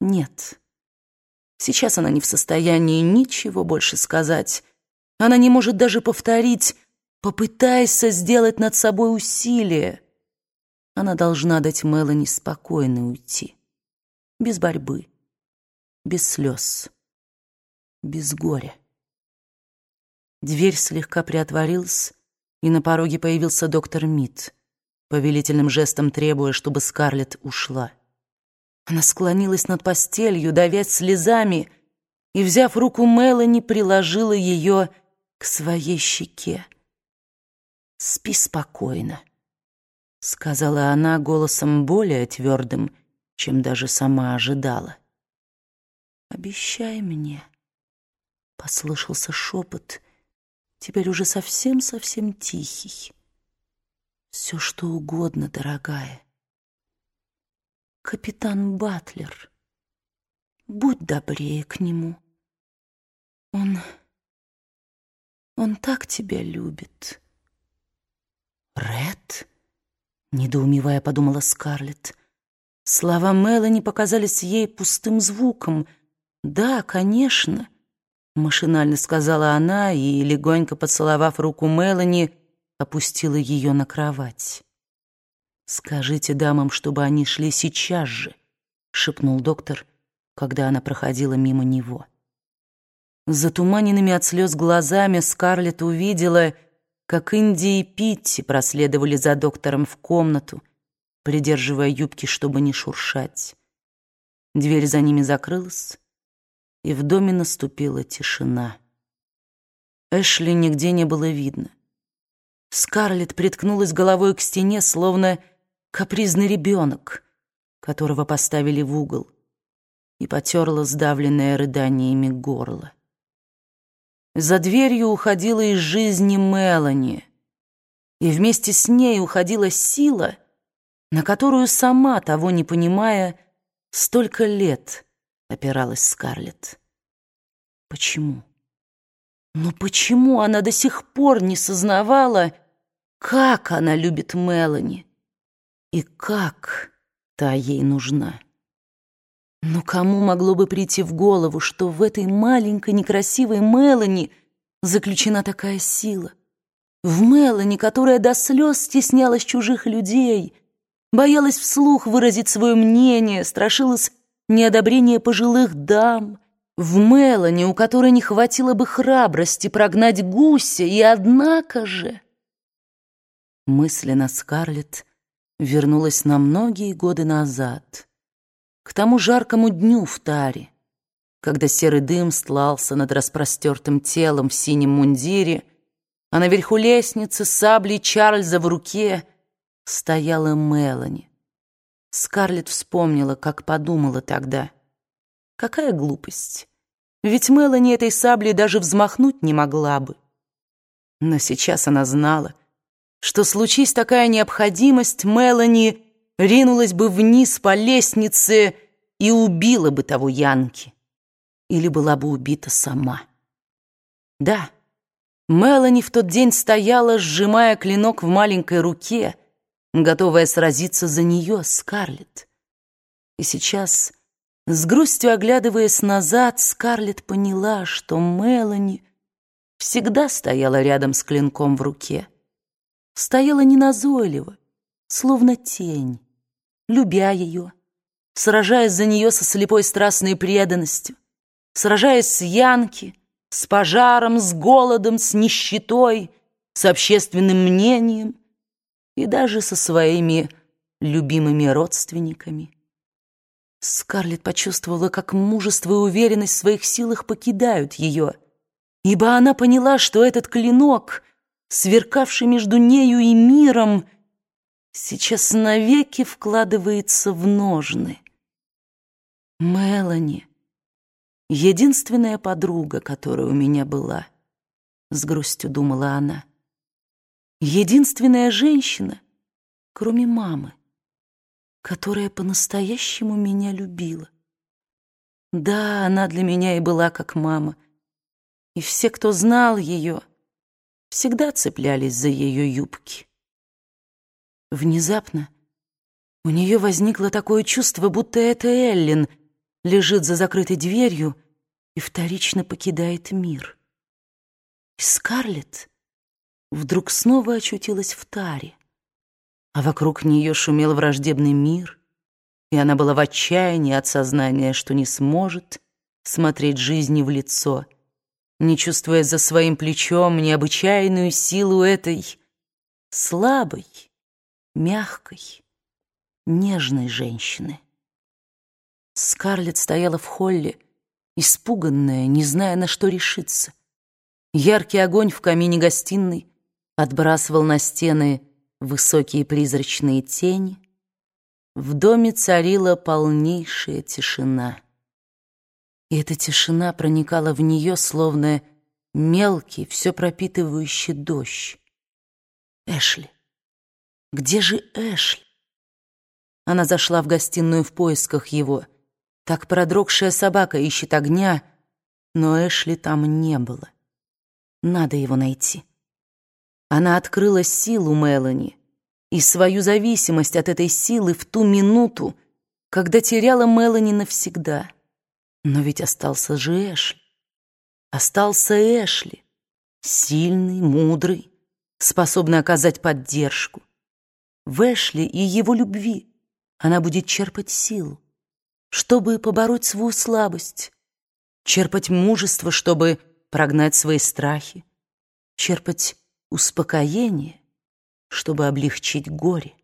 Нет. Сейчас она не в состоянии ничего больше сказать. Она не может даже повторить «попытайся сделать над собой усилие». Она должна дать Мелани спокойно уйти. Без борьбы, без слез, без горя. Дверь слегка приотворилась, и на пороге появился доктор Мид, повелительным жестом требуя, чтобы Скарлетт ушла. Она склонилась над постелью, давясь слезами, и, взяв руку Мелани, приложила ее к своей щеке. «Спи спокойно», — сказала она голосом более твердым, чем даже сама ожидала. «Обещай мне», — послышался шепот, теперь уже совсем-совсем тихий. «Все, что угодно, дорогая» капитан Батлер. Будь добрее к нему. Он... он так тебя любит. Ред? Недоумевая, подумала Скарлетт. Слова Мелани показались ей пустым звуком. «Да, конечно», — машинально сказала она и, легонько поцеловав руку Мелани, опустила ее на кровать. «Скажите дамам, чтобы они шли сейчас же», — шепнул доктор, когда она проходила мимо него. Затуманенными от слез глазами Скарлетт увидела, как Инди и Питти проследовали за доктором в комнату, придерживая юбки, чтобы не шуршать. Дверь за ними закрылась, и в доме наступила тишина. Эшли нигде не было видно. Скарлетт приткнулась головой к стене, словно капризный ребенок, которого поставили в угол, и потерла сдавленное рыданиями горло. За дверью уходила из жизни Мелани, и вместе с ней уходила сила, на которую сама, того не понимая, столько лет опиралась Скарлетт. Почему? Но почему она до сих пор не сознавала, как она любит Мелани? И как та ей нужна? Но кому могло бы прийти в голову, что в этой маленькой некрасивой Мелани заключена такая сила? В Мелани, которая до слез стеснялась чужих людей, боялась вслух выразить свое мнение, страшилась неодобрения пожилых дам, в Мелани, у которой не хватило бы храбрости прогнать гуся, и однако же... Мысленно Скарлетт вернулась на многие годы назад, к тому жаркому дню в Таре, когда серый дым стлался над распростертым телом в синем мундире, а наверху лестницы саблей Чарльза в руке стояла Мелани. Скарлетт вспомнила, как подумала тогда. Какая глупость! Ведь Мелани этой саблей даже взмахнуть не могла бы. Но сейчас она знала, что, случись такая необходимость, Мелани ринулась бы вниз по лестнице и убила бы того Янки. Или была бы убита сама. Да, Мелани в тот день стояла, сжимая клинок в маленькой руке, готовая сразиться за нее, Скарлетт. И сейчас, с грустью оглядываясь назад, Скарлетт поняла, что Мелани всегда стояла рядом с клинком в руке стояла неназойливо, словно тень, любя ее, сражаясь за нее со слепой страстной преданностью, сражаясь с Янки, с пожаром, с голодом, с нищетой, с общественным мнением и даже со своими любимыми родственниками. Скарлетт почувствовала, как мужество и уверенность в своих силах покидают ее, ибо она поняла, что этот клинок — сверкавший между нею и миром, сейчас навеки вкладывается в ножны. Мелани, единственная подруга, которая у меня была, с грустью думала она. Единственная женщина, кроме мамы, которая по-настоящему меня любила. Да, она для меня и была как мама. И все, кто знал ее, всегда цеплялись за ее юбки. Внезапно у нее возникло такое чувство, будто это Эллин лежит за закрытой дверью и вторично покидает мир. И Скарлетт вдруг снова очутилась в таре, а вокруг нее шумел враждебный мир, и она была в отчаянии от сознания, что не сможет смотреть жизни в лицо, не чувствуя за своим плечом необычайную силу этой слабой, мягкой, нежной женщины. Скарлетт стояла в холле, испуганная, не зная, на что решиться. Яркий огонь в камине гостиной отбрасывал на стены высокие призрачные тени. В доме царила полнейшая тишина. И эта тишина проникала в нее, словно мелкий, все пропитывающий дождь. Эшли. Где же Эшли? Она зашла в гостиную в поисках его. Так продрогшая собака ищет огня, но Эшли там не было. Надо его найти. Она открыла силу Мелани и свою зависимость от этой силы в ту минуту, когда теряла Мелани навсегда. Но ведь остался же Эшли. Остался Эшли, сильный, мудрый, способный оказать поддержку. В Эшли и его любви она будет черпать силу, чтобы побороть свою слабость, черпать мужество, чтобы прогнать свои страхи, черпать успокоение, чтобы облегчить горе.